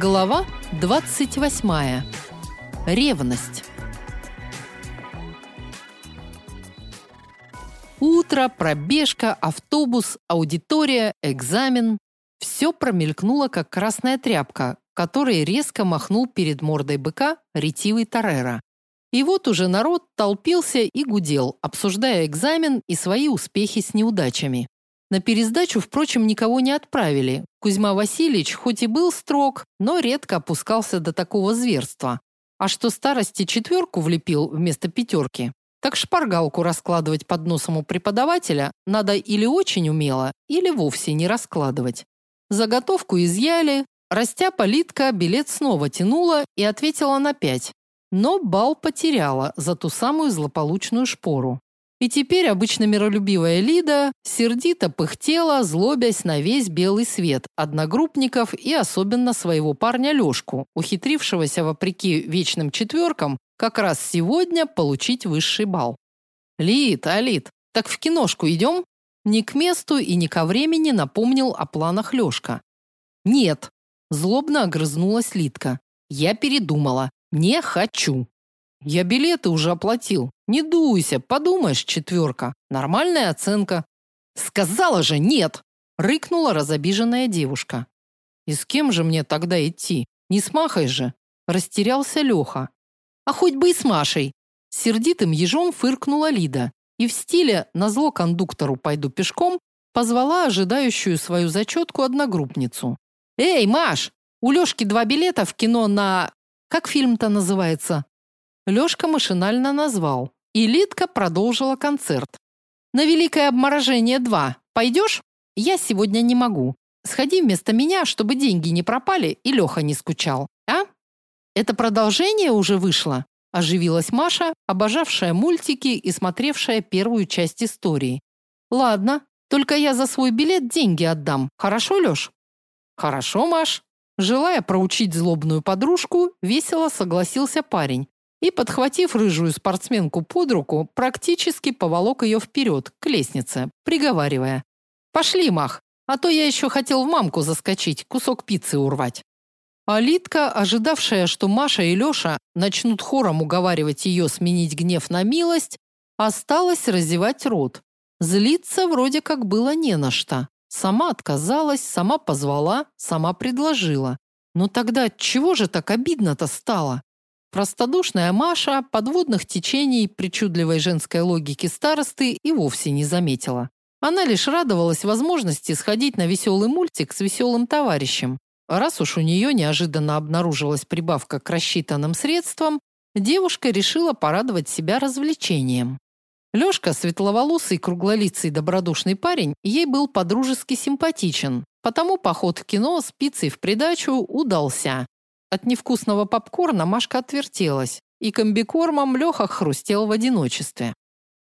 Глава 28. Ревность. Утро, пробежка, автобус, аудитория, экзамен все промелькнуло как красная тряпка, которой резко махнул перед мордой быка ретивый Тарера. И вот уже народ толпился и гудел, обсуждая экзамен и свои успехи с неудачами. На пересдачу, впрочем, никого не отправили. Кузьма Васильевич хоть и был строг, но редко опускался до такого зверства. А что старости четверку влепил вместо пятерки, так шпаргалку раскладывать под носом у преподавателя надо или очень умело, или вовсе не раскладывать. Заготовку изъяли, растяпа Литка билет снова тянула и ответила на пять, но бал потеряла за ту самую злополучную шпору. И теперь обычно миролюбивая Лида сердито пыхтела, злобясь на весь белый свет одногруппников и особенно своего парня Лёшку, ухитрившегося вопреки вечным четверкам как раз сегодня получить высший балл. Лид, Алид, так в киношку идем?» Не к месту и не ко времени напомнил о планах Лёшка. Нет, злобно огрызнулась Лидка. Я передумала. Не хочу. Я билеты уже оплатил. Не дуйся, подумаешь, четверка. Нормальная оценка. Сказала же нет, рыкнула разобиженная девушка. И с кем же мне тогда идти? Не с Махой же, растерялся Леха. А хоть бы и с Машей. Сердитым ежом фыркнула Лида и в стиле назло кондуктору пойду пешком позвала ожидающую свою зачетку одногруппницу. Эй, Маш, у Лёшки два билета в кино на Как фильм-то называется? Лёшка машинально назвал, и Литка продолжила концерт. На Великое обморожение 2. Пойдешь? Я сегодня не могу. Сходи вместо меня, чтобы деньги не пропали и Леха не скучал. А? Это продолжение уже вышло, оживилась Маша, обожавшая мультики и смотревшая первую часть истории. Ладно, только я за свой билет деньги отдам. Хорошо, Лёш? Хорошо, Маш. Желая проучить злобную подружку, весело согласился парень, и, подхватив рыжую спортсменку под руку, практически поволок ее вперед, к лестнице, приговаривая: "Пошли, мах, а то я еще хотел в мамку заскочить, кусок пиццы урвать". Алитка, ожидавшая, что Маша и Лёша начнут хором уговаривать ее сменить гнев на милость, осталась разевать рот. Злиться вроде как было не на что. Сама отказалась, сама позвала, сама предложила. Но тогда чего же так обидно-то стало? Простодушная Маша подводных течений причудливой женской логики старосты и вовсе не заметила. Она лишь радовалась возможности сходить на веселый мультик с веселым товарищем. Раз уж у нее неожиданно обнаружилась прибавка к рассчитанным средствам, девушка решила порадовать себя развлечением. Лёшка, светловолосый, круглолицый, добродушный парень, ей был подружески симпатичен. Потому поход в кино с пиццей в придачу удался. От невкусного попкорна Машка отвертелась, и комбикормом Леха хрустел в одиночестве.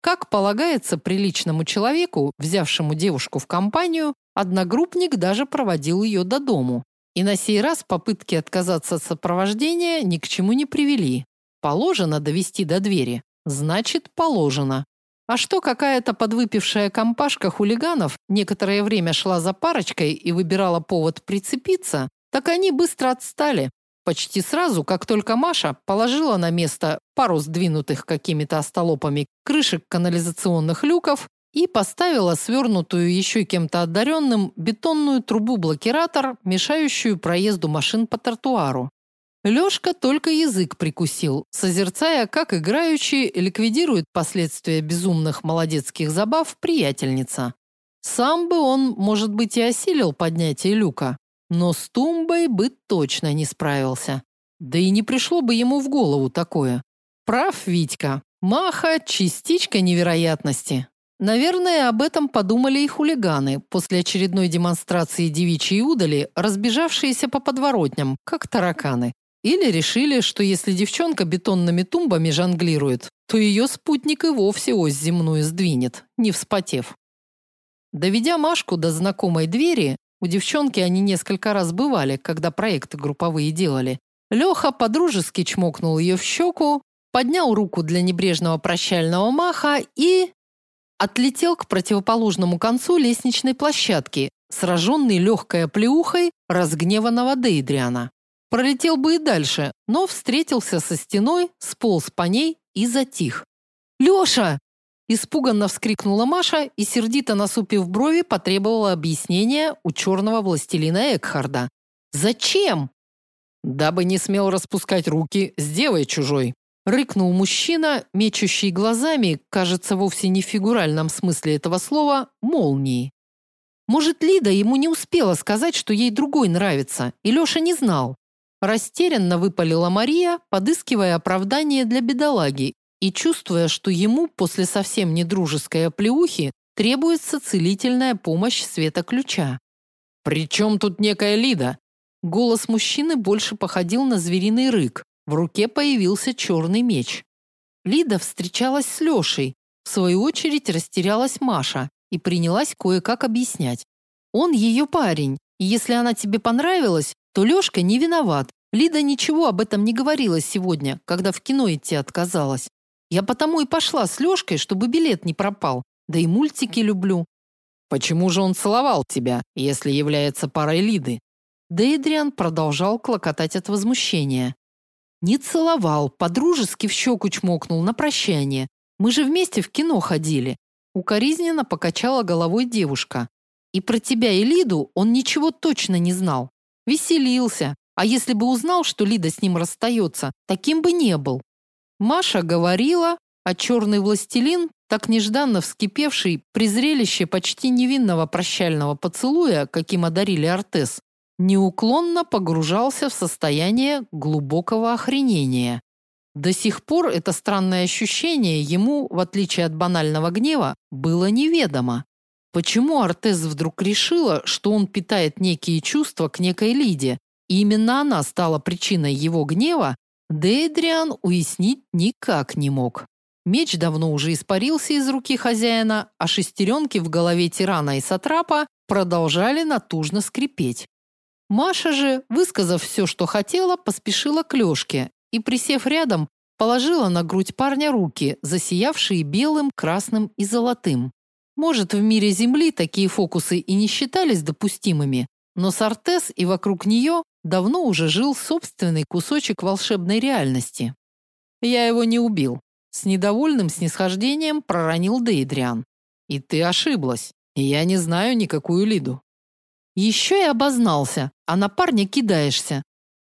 Как полагается приличному человеку, взявшему девушку в компанию, одногруппник даже проводил ее до дому. И на сей раз попытки отказаться от сопровождения ни к чему не привели. Положено довести до двери, значит, положено. А что какая-то подвыпившая компашка хулиганов некоторое время шла за парочкой и выбирала повод прицепиться, так они быстро отстали, Почти сразу, как только Маша положила на место пару сдвинутых какими-то остолопами крышек канализационных люков и поставила свернутую еще кем-то одаренным бетонную трубу-блокиратор, мешающую проезду машин по тротуару. Лёшка только язык прикусил, созерцая, как играючи ликвидирует последствия безумных молодецких забав приятельница. Сам бы он, может быть, и осилил поднятие люка, но с тумбой бы точно не справился. Да и не пришло бы ему в голову такое. Прав Витька. Маха частичка невероятности. Наверное, об этом подумали и хулиганы после очередной демонстрации девичьей удали, разбежавшиеся по подворотням, как тараканы. Или решили, что если девчонка бетонными тумбами жонглирует, то ее спутник и вовсе ось земную сдвинет, не вспотев. Доведя Машку до знакомой двери, у девчонки они несколько раз бывали, когда проекты групповые делали. Леха подружески чмокнул ее в щеку, поднял руку для небрежного прощального маха и отлетел к противоположному концу лестничной площадки, сраженный легкой оплеухой разгневанного Дейдриана. Пролетел бы и дальше, но встретился со стеной, сполз по ней и затих. «Леша!» Испуганно вскрикнула Маша и, сердито насупив брови, потребовала объяснения у черного властелина Экхарда. «Зачем?» «Дабы не смел распускать руки с девой чужой», рыкнул мужчина, мечущий глазами, кажется, вовсе не в фигуральном смысле этого слова, молнии. Может, Лида ему не успела сказать, что ей другой нравится, и Леша не знал. Растерянно выпалила Мария, подыскивая оправдание для бедолаги и чувствуя, что ему после совсем недружеской оплеухи требуется целительная помощь света ключа. «При тут некая Лида?» Голос мужчины больше походил на звериный рык. В руке появился черный меч. Лида встречалась с Лешей. В свою очередь растерялась Маша и принялась кое-как объяснять. Он ее парень, и если она тебе понравилась, то Лешка не виноват. Лида ничего об этом не говорила сегодня, когда в кино идти отказалась. Я потому и пошла с Лешкой, чтобы билет не пропал. Да и мультики люблю. Почему же он целовал тебя, если является парой Лиды? Дейдриан продолжал клокотать от возмущения. Не целовал, подружески в щеку чмокнул на прощание. Мы же вместе в кино ходили. Укоризненно покачала головой девушка. И про тебя и Лиду он ничего точно не знал. Веселился. А если бы узнал, что Лида с ним расстается, таким бы не был. Маша говорила, а черный властелин, так нежданно вскипевший при зрелище почти невинного прощального поцелуя, каким одарили Артес, неуклонно погружался в состояние глубокого охренения. До сих пор это странное ощущение ему, в отличие от банального гнева, было неведомо. Почему Артес вдруг решила, что он питает некие чувства к некой Лиде, и именно она стала причиной его гнева, Дейдриан уяснить никак не мог. Меч давно уже испарился из руки хозяина, а шестеренки в голове тирана и сатрапа продолжали натужно скрипеть. Маша же, высказав все, что хотела, поспешила к Лёшке и, присев рядом, положила на грудь парня руки, засиявшие белым, красным и золотым. Может, в мире Земли такие фокусы и не считались допустимыми, но Сартес и вокруг нее давно уже жил собственный кусочек волшебной реальности. Я его не убил. С недовольным снисхождением проронил Дейдриан. И ты ошиблась. Я не знаю никакую Лиду. Еще и обознался, а на парня кидаешься.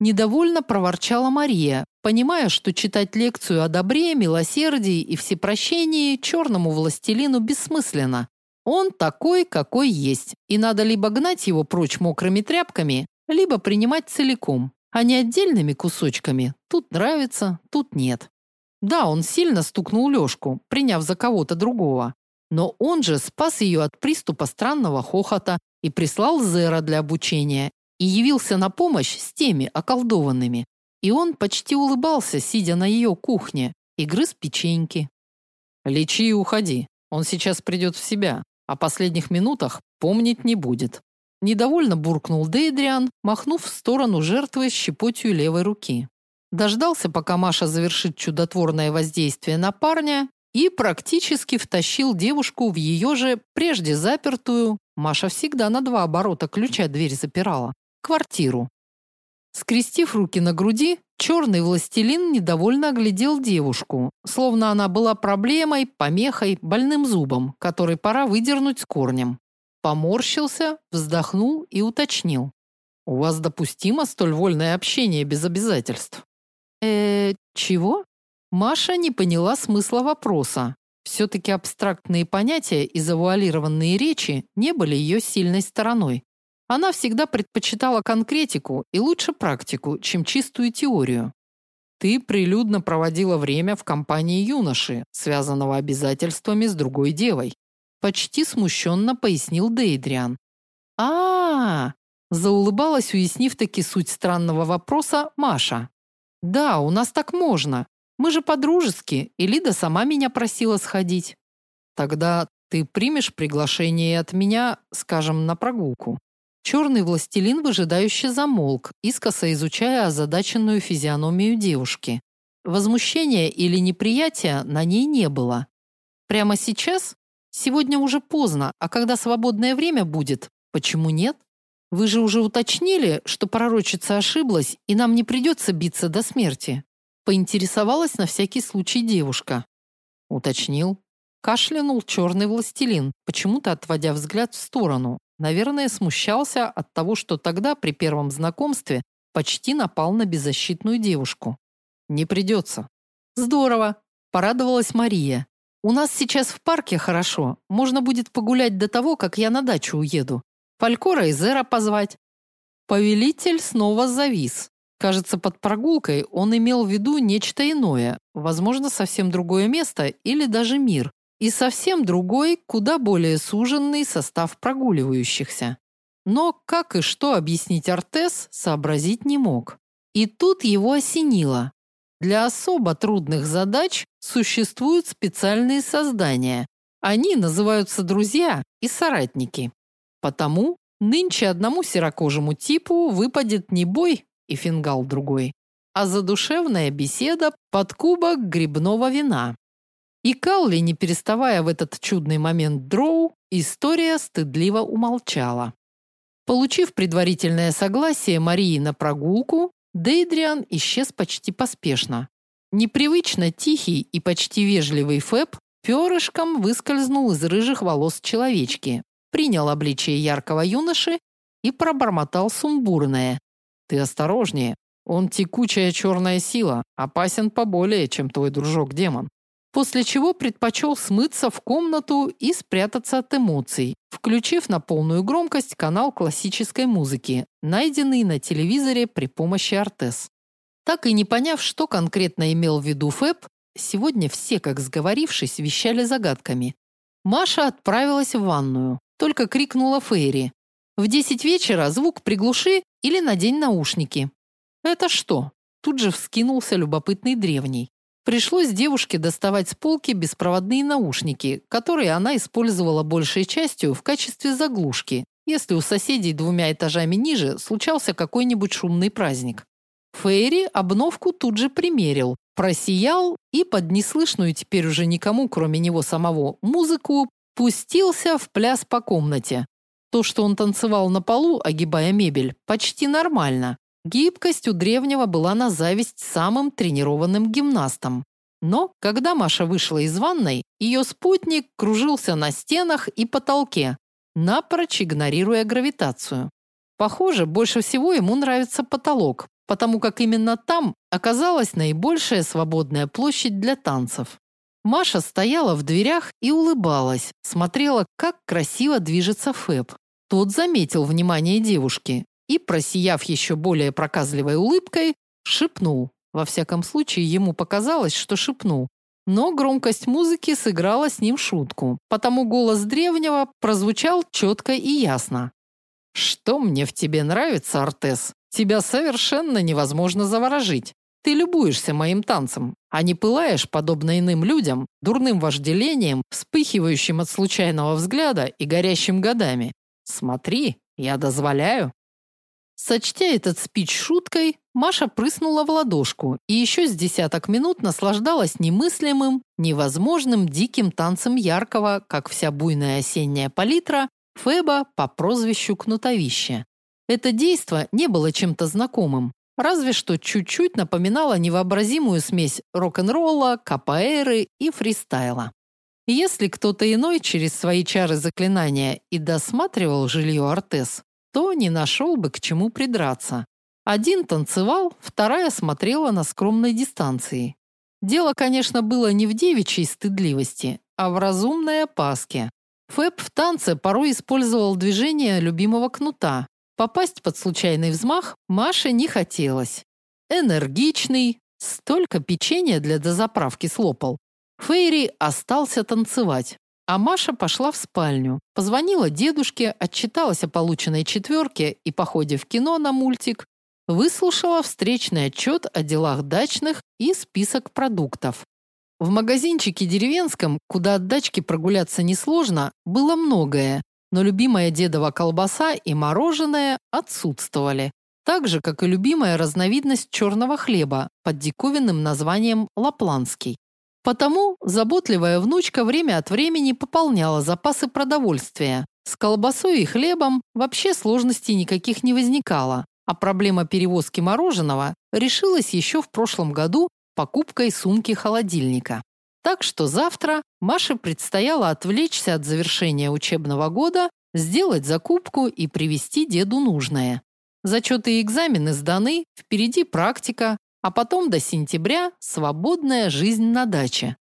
Недовольно проворчала Мария, понимая, что читать лекцию о добре, милосердии и всепрощении черному властелину бессмысленно. Он такой, какой есть, и надо либо гнать его прочь мокрыми тряпками, либо принимать целиком, а не отдельными кусочками. Тут нравится, тут нет. Да, он сильно стукнул Лёшку, приняв за кого-то другого. Но он же спас ее от приступа странного хохота и прислал Зера для обучения и явился на помощь с теми околдованными. И он почти улыбался, сидя на ее кухне, и грыз печеньки. «Лечи и уходи. Он сейчас придет в себя. О последних минутах помнить не будет». Недовольно буркнул Дейдриан, махнув в сторону жертвы щепотью левой руки. Дождался, пока Маша завершит чудотворное воздействие на парня и практически втащил девушку в ее же прежде запертую, Маша всегда на два оборота ключа дверь запирала, квартиру. Скрестив руки на груди, черный властелин недовольно оглядел девушку, словно она была проблемой, помехой, больным зубом, который пора выдернуть с корнем. Поморщился, вздохнул и уточнил: "У вас допустимо столь вольное общение без обязательств?" Э, чего? Маша не поняла смысла вопроса. все таки абстрактные понятия и завуалированные речи не были ее сильной стороной. Она всегда предпочитала конкретику и лучше практику, чем чистую теорию. Ты прилюдно проводила время в компании юноши, связанного обязательствами с другой девой почти смущенно пояснил Дейдриан. А, заулыбалась, уяснив таки суть странного вопроса Маша. Да, у нас так можно. Мы же подружески, и Лида сама меня просила сходить. Тогда ты примешь приглашение от меня, скажем, на прогулку. Черный властелин выжидающе замолк, искоса изучая озадаченную физиономию девушки. Возмущения или неприятия на ней не было. Прямо сейчас Сегодня уже поздно, а когда свободное время будет, почему нет? Вы же уже уточнили, что пророчица ошиблась, и нам не придется биться до смерти. Поинтересовалась на всякий случай девушка. Уточнил. Кашлянул черный властелин, почему-то отводя взгляд в сторону. Наверное, смущался от того, что тогда при первом знакомстве почти напал на беззащитную девушку. Не придется. Здорово, порадовалась Мария. У нас сейчас в парке хорошо. Можно будет погулять до того, как я на дачу уеду. Фалькора и Зера позвать. Повелитель снова завис. Кажется, под прогулкой он имел в виду нечто иное, возможно, совсем другое место или даже мир, и совсем другой, куда более суженный состав прогуливающихся. Но как и что объяснить Артес, сообразить не мог. И тут его осенило. Для особо трудных задач существуют специальные создания. Они называются друзья и соратники. Потому нынче одному серокожему типу выпадет не бой и фингал другой, а задушевная беседа под кубок грибного вина. И Калли, не переставая в этот чудный момент дроу, история стыдливо умолчала. Получив предварительное согласие Марии на прогулку, Дейдриан исчез почти поспешно. Непривычно тихий и почти вежливый Фэб перышком выскользнул из рыжих волос человечки, принял обличие яркого юноши и пробормотал сумбурное: "Ты осторожнее, он текучая черная сила, опасен поболее, чем твой дружок-демон". После чего предпочел смыться в комнату и спрятаться от эмоций, включив на полную громкость канал классической музыки, найденный на телевизоре при помощи Артес. Так и не поняв, что конкретно имел в виду Фэб, сегодня все, как сговорившись, вещали загадками. Маша отправилась в ванную, только крикнула Фейри: "В десять вечера звук приглуши или надень наушники". "Это что?" Тут же вскинулся любопытный древний. Пришлось девушке доставать с полки беспроводные наушники, которые она использовала большей частью в качестве заглушки, если у соседей двумя этажами ниже случался какой-нибудь шумный праздник. Фейри обновку тут же примерил, просиял и под неслышную теперь уже никому, кроме него самого, музыку пустился в пляс по комнате. То, что он танцевал на полу, огибая мебель, почти нормально. Гибкость у древнего была на зависть самым тренированным гимнастам. Но когда Маша вышла из ванной, ее спутник кружился на стенах и потолке, напрочь игнорируя гравитацию. Похоже, больше всего ему нравится потолок, потому как именно там оказалась наибольшая свободная площадь для танцев. Маша стояла в дверях и улыбалась, смотрела, как красиво движется Фэб. Тот заметил внимание девушки и, просияв еще более проказливой улыбкой, шепнул. Во всяком случае, ему показалось, что шепнул. Но громкость музыки сыграла с ним шутку, потому голос древнего прозвучал четко и ясно. Что мне в тебе нравится, Артес? Тебя совершенно невозможно заворожить. Ты любуешься моим танцем, а не пылаешь подобно иным людям, дурным вожделением, вспыхивающим от случайного взгляда и горящим годами. Смотри, я дозволяю. Сочтя этот спич шуткой, Маша прыснула в ладошку и еще с десяток минут наслаждалась немыслимым, невозможным диким танцем яркого, как вся буйная осенняя палитра, Феба по прозвищу Кнутовище. Это действо не было чем-то знакомым, разве что чуть-чуть напоминало невообразимую смесь рок-н-ролла, капоэйры и фристайла. Если кто-то иной через свои чары заклинания и досматривал жилье Артес, то не нашел бы к чему придраться. Один танцевал, вторая смотрела на скромной дистанции. Дело, конечно, было не в девичьей стыдливости, а в разумной опаске. Фэб в танце порой использовал движение любимого кнута. Попасть под случайный взмах Маше не хотелось. Энергичный, столько печенья для дозаправки слопал. Фейри остался танцевать. А Маша пошла в спальню, позвонила дедушке, отчиталась о полученной четверке и походе в кино на мультик, выслушала встречный отчет о делах дачных и список продуктов. В магазинчике деревенском, куда от дачки прогуляться несложно, было многое, но любимая дедова колбаса и мороженое отсутствовали. Так же, как и любимая разновидность черного хлеба под диковинным названием лапландский. Потому заботливая внучка время от времени пополняла запасы продовольствия, С колбасой и хлебом вообще сложностей никаких не возникало, а проблема перевозки мороженого решилась еще в прошлом году покупкой сумки-холодильника. Так что завтра Маше предстояло отвлечься от завершения учебного года, сделать закупку и привезти деду нужное. Зачеты и экзамены сданы, впереди практика, а потом до сентября свободная жизнь на даче.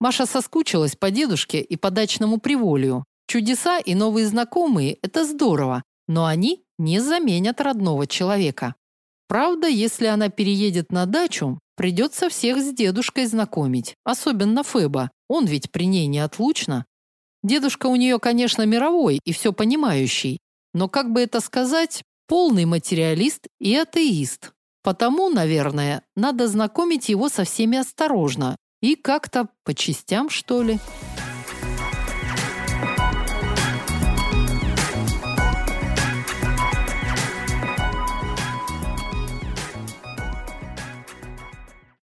Маша соскучилась по дедушке и по дачному приволью. Чудеса и новые знакомые это здорово, но они не заменят родного человека. Правда, если она переедет на дачу, придется всех с дедушкой знакомить, особенно Феба. Он ведь при ней неотлучно. Дедушка у нее, конечно, мировой и все понимающий, но как бы это сказать, полный материалист и атеист. Потому, наверное, надо знакомить его со всеми осторожно и как-то по частям, что ли.